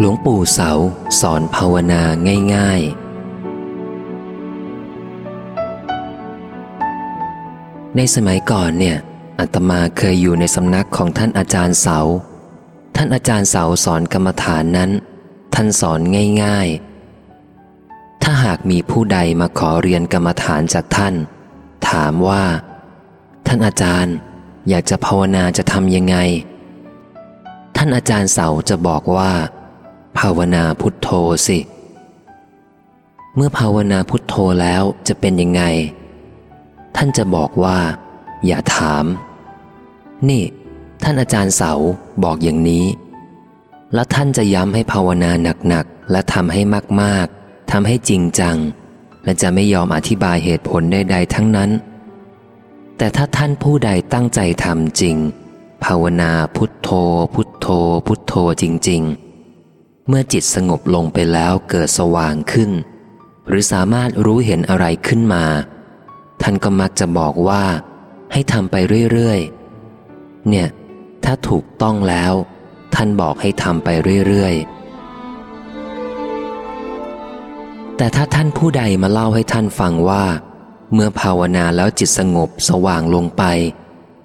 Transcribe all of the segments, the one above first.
หลวงปู่เสาสอนภาวนาง่ายๆ ในสมัยก่อนเนี่ยอาตมาเคยอยู่ในสำนักของท่านอาจารย์เสา ท่านอาจารย์เสาสอนกรรมฐานนั้น ท่านสอนง่ายๆ ถ้าหากมีผู้ใดมาขอเรียนกรรมฐานจากท่าน ถามว่า ท่านอาจารย์อยากจะภาวนาจะทำยังไง ท่านอาจารย์เสาจะบอกว่า ภาวนาพุทโธสิ เมื่อภาวนาพุทโธแล้วจะเป็นยังไง ท่านจะบอกว่า อย่าถาม นี่ ท่านอาจารย์เสาบอกอย่างนี้ แล้วท่านจะย้ำให้ภาวนาหนักๆ และทำให้มากๆทำให้จริงจัง และจะไม่ยอมอธิบายเหตุผลใดๆทั้งนั้น แต่ถ้าท่านผู้ใดตั้งใจทำจริง ภาวนาพุทโธ พุทโธ พุทโธจริง ๆ เมื่อจิตสงบลงไปแล้วเกิดสว่างขึ้น หรือสามารถรู้เห็นอะไรขึ้นมา ท่านก็มักจะบอกว่า ให้ทำไปเรื่อยๆ เนี่ย ถ้าถูกต้องแล้ว ท่านบอกให้ทำไปเรื่อยๆ แต่ถ้าท่านผู้ใดมาเล่าให้ท่านฟังว่า เมื่อภาวนาแล้วจิตสงบสว่างลงไป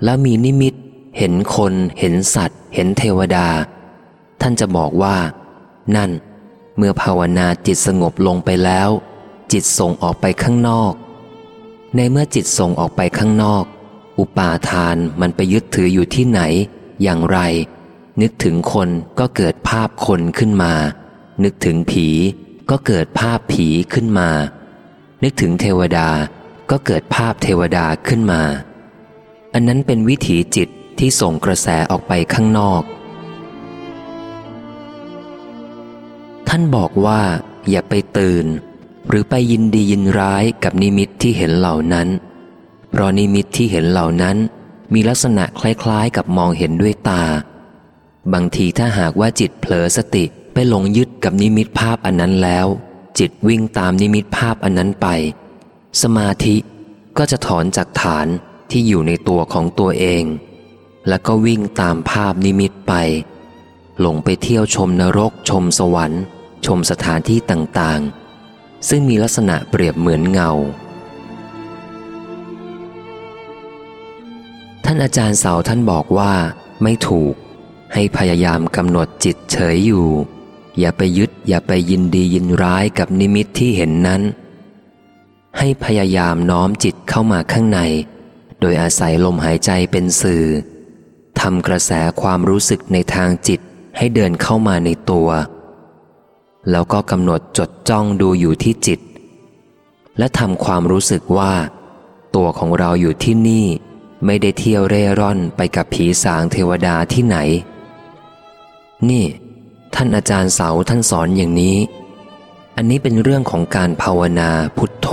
แล้วมีนิมิต เห็นคน เห็นสัตว์ เห็นเทวดา ท่านจะบอกว่า นั่น เมื่อภาวนาจิตสงบลงไปแล้ว จิตส่งออกไปข้างนอก ในเมื่อจิตส่งออกไปข้างนอก อุปาทานมันไปยึดถืออยู่ที่ไหน อย่างไร นึกถึงคนก็เกิดภาพคนขึ้นมา นึกถึงผีก็เกิดภาพผีขึ้นมา นึกถึงเทวดาก็เกิดภาพเทวดาขึ้นมา อันนั้นเป็นวิถีจิตที่ส่งกระแสออกไปข้างนอก ท่านบอกว่าอย่าไปตื่น หรือไปยินดียินร้ายกับนิมิตที่เห็นเหล่านั้น เพราะนิมิตที่เห็นเหล่านั้น มีลักษณะคล้ายๆ กับมองเห็นด้วยตา บางทีถ้าหากว่าจิตเผลอสติไปหลงยึดกับนิมิตภาพอันนั้นแล้ว จิตวิ่งตามนิมิตภาพอันนั้นไป สมาธิก็จะถอนจากฐานที่อยู่ในตัวของตัวเอง แล้วก็วิ่งตามภาพนิมิตไป หลงไปเที่ยวชมนรกชมสวรรค์ ชมสถานที่ต่างๆ ซึ่งมีลักษณะเปรียบเหมือนเงา ท่านอาจารย์เสาท่านบอกว่าไม่ถูก ให้พยายามกำหนดจิตเฉยอยู่ อย่าไปยึดอย่าไปยินดียินร้ายกับนิมิตที่เห็นนั้น ให้พยายามน้อมจิตเข้ามาข้างใน โดยอาศัยลมหายใจเป็นสื่อทำกระแสความรู้สึกในทางจิตให้เดินเข้ามาในตัว แล้วก็กำหนดจดจ้องดูอยู่ที่จิต และทำความรู้สึกว่า ตัวของเราอยู่ที่นี่ไม่ได้เที่ยวเร่ร่อนไปกับผีสางเทวดาที่ไหน นี่ ท่านอาจารย์เสาท่านสอนอย่างนี้ อันนี้เป็นเรื่องของการภาวนาพุทโธ